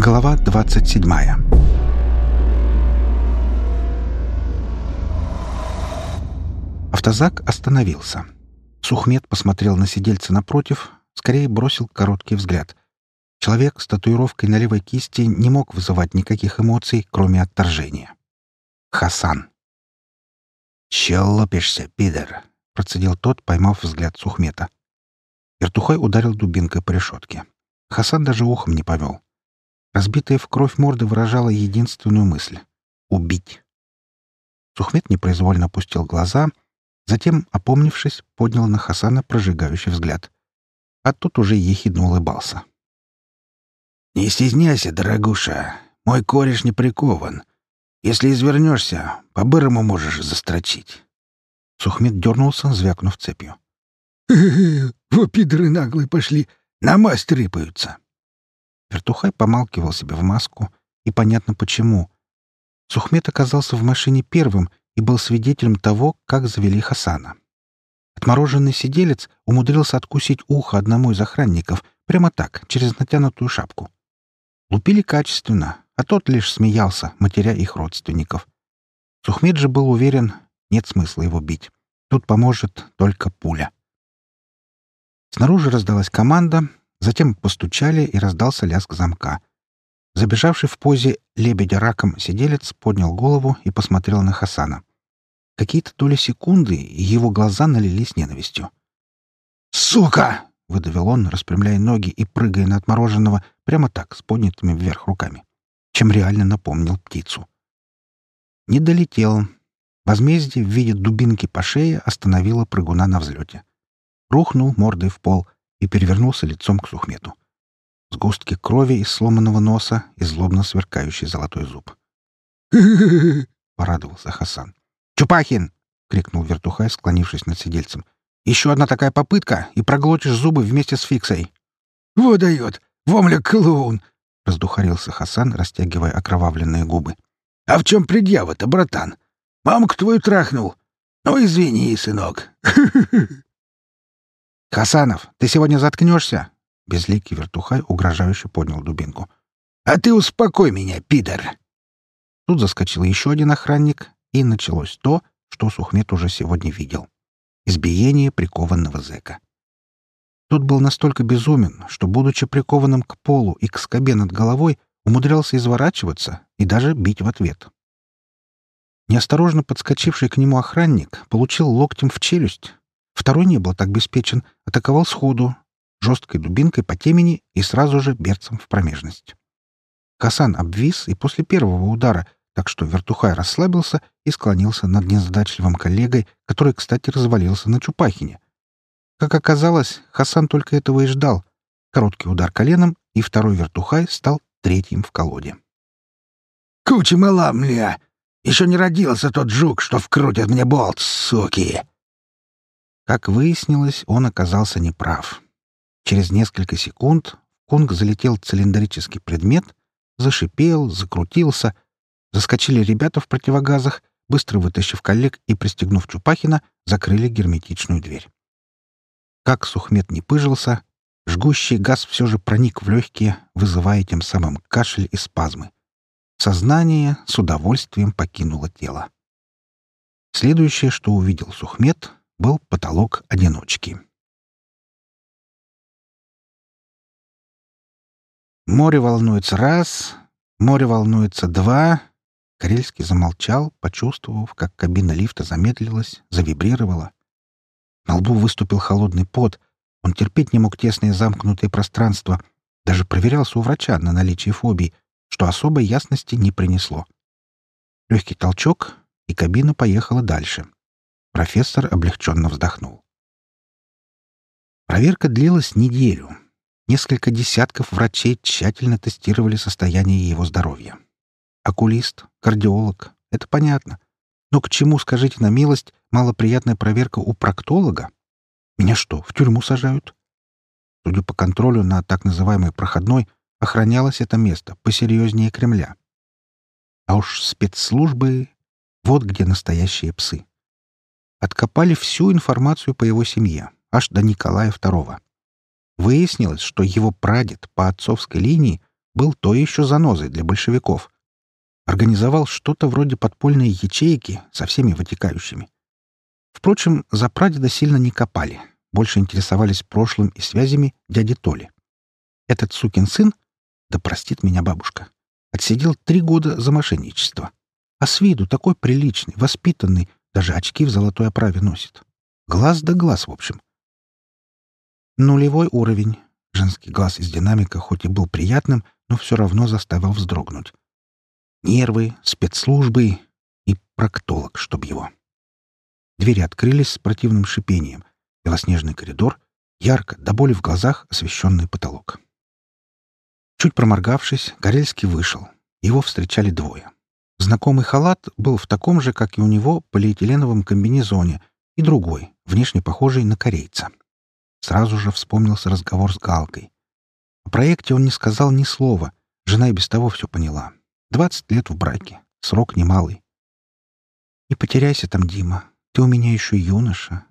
Глава 27 Автозак остановился. Сухмед посмотрел на сидельца напротив, скорее бросил короткий взгляд. Человек с татуировкой на левой кисти не мог вызывать никаких эмоций, кроме отторжения. Хасан. «Чё лопишься, пидор?» — процедил тот, поймав взгляд Сухмета. Вертухай ударил дубинкой по решетке. Хасан даже ухом не повел. Разбитая в кровь морда выражала единственную мысль — убить. Сухмет непроизвольно опустил глаза, затем, опомнившись, поднял на Хасана прожигающий взгляд. А тот уже ехидно улыбался. «Не стесняйся, дорогуша. Мой кореш не прикован. Если извернешься, по-бырому можешь застрочить». Сухмет дернулся, звякнув цепью. «Хе-хе, во пидоры наглые пошли, на масть рыпаются». Вертухай помалкивал себе в маску, и понятно почему. Сухмет оказался в машине первым и был свидетелем того, как завели Хасана. Отмороженный сиделец умудрился откусить ухо одному из охранников прямо так, через натянутую шапку. Лупили качественно, а тот лишь смеялся, матеря их родственников. Сухмед же был уверен, нет смысла его бить. Тут поможет только пуля. Снаружи раздалась команда, Затем постучали, и раздался лязг замка. Забежавший в позе лебедя раком сиделец поднял голову и посмотрел на Хасана. Какие-то доли секунды, и его глаза налились ненавистью. «Сука!» — выдавил он, распрямляя ноги и прыгая на отмороженного прямо так, с поднятыми вверх руками, чем реально напомнил птицу. Не долетел. Возмездие в виде дубинки по шее остановило прыгуна на взлете. Рухнул мордой в пол — и перевернулся лицом к Сухмету. Сгустки крови из сломанного носа и злобно сверкающий золотой зуб. порадовался Хасан. «Чупахин!» — крикнул вертухай, склонившись над сидельцем. «Еще одна такая попытка, и проглотишь зубы вместе с фиксой!» «Во дает! Вомля клоун!» — раздухарился Хасан, растягивая окровавленные губы. «А в чем предъява-то, братан? Мамку твою трахнул? Ну, извини, сынок!» «Хасанов, ты сегодня заткнешься?» Безликий вертухай угрожающе поднял дубинку. «А ты успокой меня, пидор!» Тут заскочил еще один охранник, и началось то, что Сухмет уже сегодня видел. Избиение прикованного зэка. Тот был настолько безумен, что, будучи прикованным к полу и к скобе над головой, умудрялся изворачиваться и даже бить в ответ. Неосторожно подскочивший к нему охранник получил локтем в челюсть, Второй не был так беспечен, атаковал сходу, жесткой дубинкой по темени и сразу же берцем в промежность. Хасан обвис и после первого удара, так что вертухай расслабился и склонился над незадачливым коллегой, который, кстати, развалился на Чупахине. Как оказалось, Хасан только этого и ждал. Короткий удар коленом, и второй вертухай стал третьим в колоде. «Куча мала, мля! Еще не родился тот жук, что вкрутит мне болт, суки!» Как выяснилось, он оказался неправ. Через несколько секунд кунг залетел цилиндрический предмет, зашипел, закрутился. Заскочили ребята в противогазах, быстро вытащив коллег и, пристегнув Чупахина, закрыли герметичную дверь. Как Сухмет не пыжился, жгущий газ все же проник в легкие, вызывая тем самым кашель и спазмы. Сознание с удовольствием покинуло тело. Следующее, что увидел Сухмет, был потолок одиночки. Море волнуется раз, море волнуется два. Карельский замолчал, почувствовав, как кабина лифта замедлилась, завибрировала. На лбу выступил холодный пот. Он терпеть не мог тесное замкнутое пространство. Даже проверялся у врача на наличие фобий, что особой ясности не принесло. Легкий толчок, и кабина поехала дальше. Профессор облегченно вздохнул. Проверка длилась неделю. Несколько десятков врачей тщательно тестировали состояние его здоровья. Окулист, кардиолог — это понятно. Но к чему, скажите на милость, малоприятная проверка у проктолога? Меня что, в тюрьму сажают? Судя по контролю на так называемой проходной, охранялось это место посерьезнее Кремля. А уж спецслужбы — вот где настоящие псы откопали всю информацию по его семье, аж до Николая II. Выяснилось, что его прадед по отцовской линии был то еще занозой для большевиков. Организовал что-то вроде подпольной ячейки со всеми вытекающими. Впрочем, за прадеда сильно не копали, больше интересовались прошлым и связями дяди Толи. Этот сукин сын, да простит меня бабушка, отсидел три года за мошенничество. А с виду такой приличный, воспитанный, даже очки в золотой оправе носит. Глаз да глаз, в общем. Нулевой уровень. Женский глаз из динамика хоть и был приятным, но все равно заставил вздрогнуть. Нервы, спецслужбы и проктолог, чтоб его. Двери открылись с противным шипением. Белоснежный коридор, ярко, до боли в глазах освещенный потолок. Чуть проморгавшись, Горельский вышел. Его встречали двое. Знакомый халат был в таком же, как и у него, полиэтиленовом комбинезоне, и другой, внешне похожий на корейца. Сразу же вспомнился разговор с Галкой. О проекте он не сказал ни слова. Жена и без того все поняла. Двадцать лет в браке. Срок немалый. «Не потеряйся там, Дима. Ты у меня еще юноша».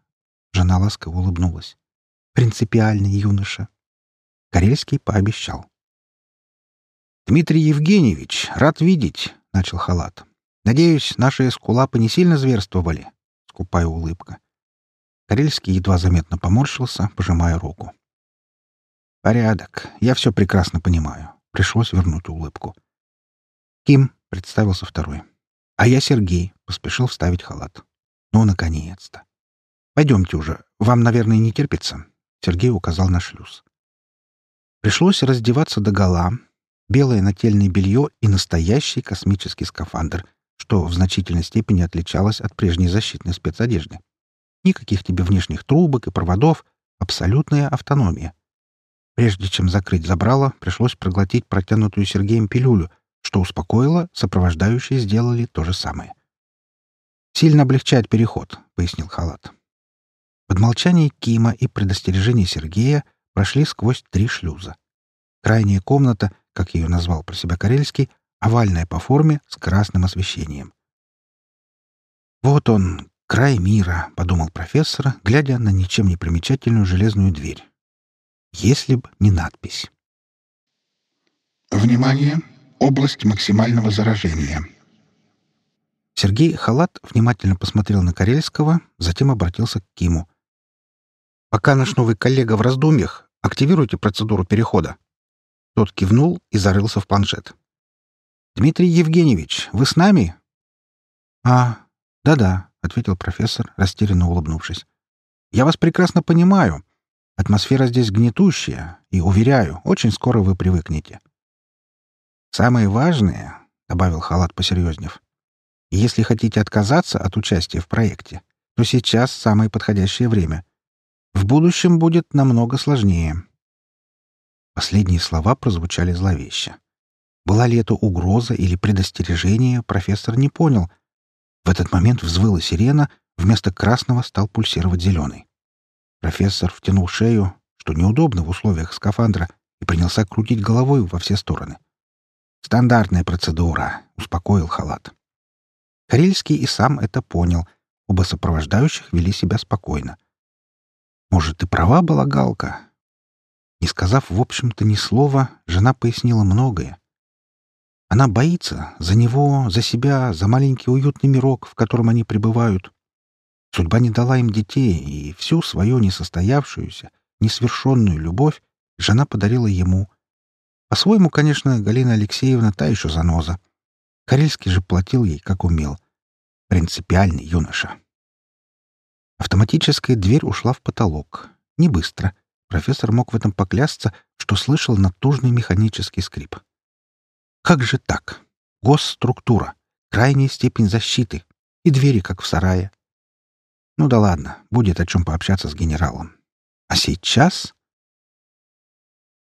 Жена ласково улыбнулась. «Принципиальный юноша». Карельский пообещал. «Дмитрий Евгеньевич, рад видеть», — начал халат. «Надеюсь, наши эскулапы не сильно зверствовали?» Скупая улыбка. Карельский едва заметно поморщился, пожимая руку. «Порядок. Я все прекрасно понимаю». Пришлось вернуть улыбку. «Ким», — представился второй. «А я Сергей», — поспешил вставить халат. «Ну, наконец-то. Пойдемте уже. Вам, наверное, не терпится». Сергей указал на шлюз. Пришлось раздеваться догола, белое нательное белье и настоящий космический скафандр, что в значительной степени отличалось от прежней защитной спецодежды. Никаких тебе внешних трубок и проводов, абсолютная автономия. Прежде чем закрыть забрало, пришлось проглотить протянутую Сергеем пилюлю, что успокоило, сопровождающие сделали то же самое. «Сильно облегчает переход», — пояснил Халат. Под молчание Кима и предостережение Сергея прошли сквозь три шлюза. Крайняя комната, как ее назвал про себя Карельский, овальная по форме с красным освещением. «Вот он, край мира», — подумал профессор, глядя на ничем не примечательную железную дверь. «Если б не надпись». «Внимание! Область максимального заражения». Сергей Халат внимательно посмотрел на Карельского, затем обратился к Киму. «Пока наш новый коллега в раздумьях, активируйте процедуру перехода». Тот кивнул и зарылся в планшет. «Дмитрий Евгеньевич, вы с нами?» «А, да-да», — ответил профессор, растерянно улыбнувшись. «Я вас прекрасно понимаю. Атмосфера здесь гнетущая, и, уверяю, очень скоро вы привыкнете». «Самое важное», — добавил Халат посерьезнев, — «если хотите отказаться от участия в проекте, то сейчас самое подходящее время. В будущем будет намного сложнее». Последние слова прозвучали зловеще. Была ли это угроза или предостережение, профессор не понял. В этот момент взвыла сирена, вместо красного стал пульсировать зеленый. Профессор втянул шею, что неудобно в условиях скафандра, и принялся крутить головой во все стороны. «Стандартная процедура», — успокоил халат. Карельский и сам это понял. Оба сопровождающих вели себя спокойно. Может, и права была Галка? Не сказав, в общем-то, ни слова, жена пояснила многое. Она боится за него, за себя, за маленький уютный мирок, в котором они пребывают. Судьба не дала им детей, и всю свою несостоявшуюся, несвершенную любовь жена подарила ему. По-своему, конечно, Галина Алексеевна та еще заноза. Карельский же платил ей, как умел. Принципиальный юноша. Автоматическая дверь ушла в потолок. Не быстро. Профессор мог в этом поклясться, что слышал натужный механический скрип. Как же так? Госструктура, крайняя степень защиты и двери, как в сарае. Ну да ладно, будет о чем пообщаться с генералом. А сейчас...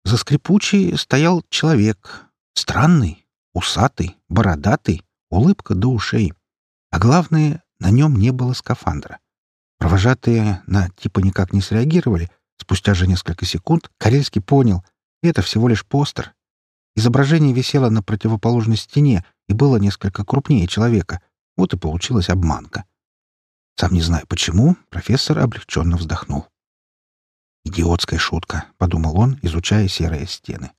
За скрипучей стоял человек. Странный, усатый, бородатый, улыбка до ушей. А главное, на нем не было скафандра. Провожатые на типа никак не среагировали. Спустя же несколько секунд Карельский понял — это всего лишь постер, Изображение висело на противоположной стене и было несколько крупнее человека. Вот и получилась обманка. Сам не знаю почему, профессор облегченно вздохнул. «Идиотская шутка», — подумал он, изучая серые стены.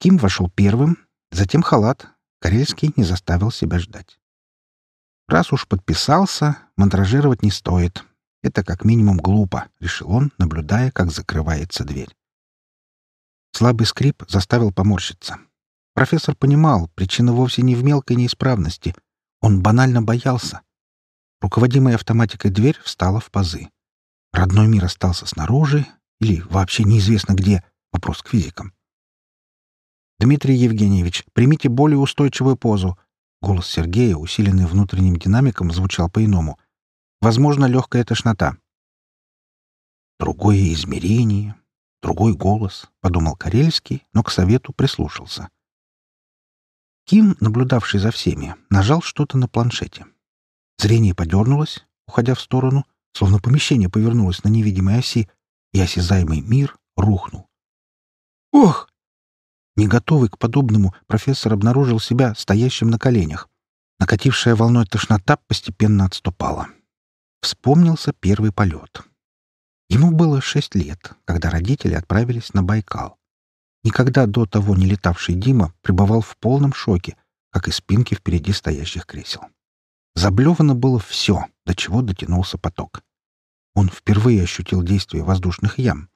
Ким вошел первым, затем халат. Карельский не заставил себя ждать. Раз уж подписался, мандражировать не стоит. Это как минимум глупо, решил он, наблюдая, как закрывается дверь. Слабый скрип заставил поморщиться. Профессор понимал, причина вовсе не в мелкой неисправности. Он банально боялся. Руководимая автоматикой дверь встала в пазы. Родной мир остался снаружи или вообще неизвестно где. Вопрос к физикам. «Дмитрий Евгеньевич, примите более устойчивую позу». Голос Сергея, усиленный внутренним динамиком, звучал по-иному. «Возможно, легкая тошнота». «Другое измерение, другой голос», — подумал Карельский, но к совету прислушался. Ким, наблюдавший за всеми, нажал что-то на планшете. Зрение подернулось, уходя в сторону, словно помещение повернулось на невидимой оси, и осязаемый мир рухнул. «Ох!» Не готовый к подобному, профессор обнаружил себя стоящим на коленях. Накатившая волной тошнота постепенно отступала. Вспомнился первый полет. Ему было шесть лет, когда родители отправились на Байкал. Никогда до того не летавший Дима пребывал в полном шоке, как и спинки впереди стоящих кресел. Заблевано было все, до чего дотянулся поток. Он впервые ощутил действие воздушных ям.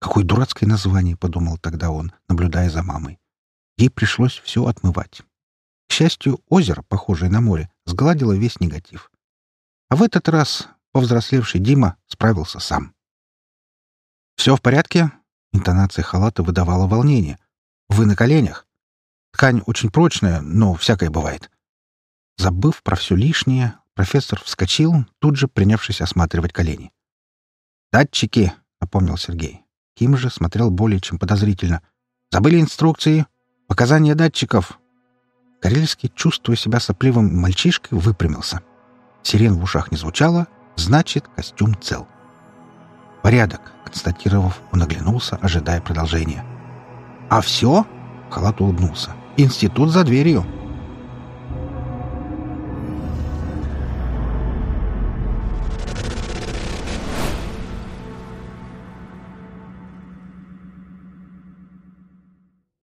Какое дурацкое название, — подумал тогда он, наблюдая за мамой. Ей пришлось все отмывать. К счастью, озеро, похожее на море, сгладило весь негатив. А в этот раз повзрослевший Дима справился сам. «Все в порядке?» Интонация халата выдавала волнение. «Вы на коленях? Ткань очень прочная, но всякое бывает». Забыв про все лишнее, профессор вскочил, тут же принявшись осматривать колени. «Датчики!» — напомнил Сергей. Ким же смотрел более чем подозрительно. «Забыли инструкции? Показания датчиков?» Карельский, чувствуя себя сопливым мальчишкой, выпрямился. Сирен в ушах не звучало, значит, костюм цел. «Порядок», — констатировав, он оглянулся, ожидая продолжения. «А все?» — халат улыбнулся. «Институт за дверью».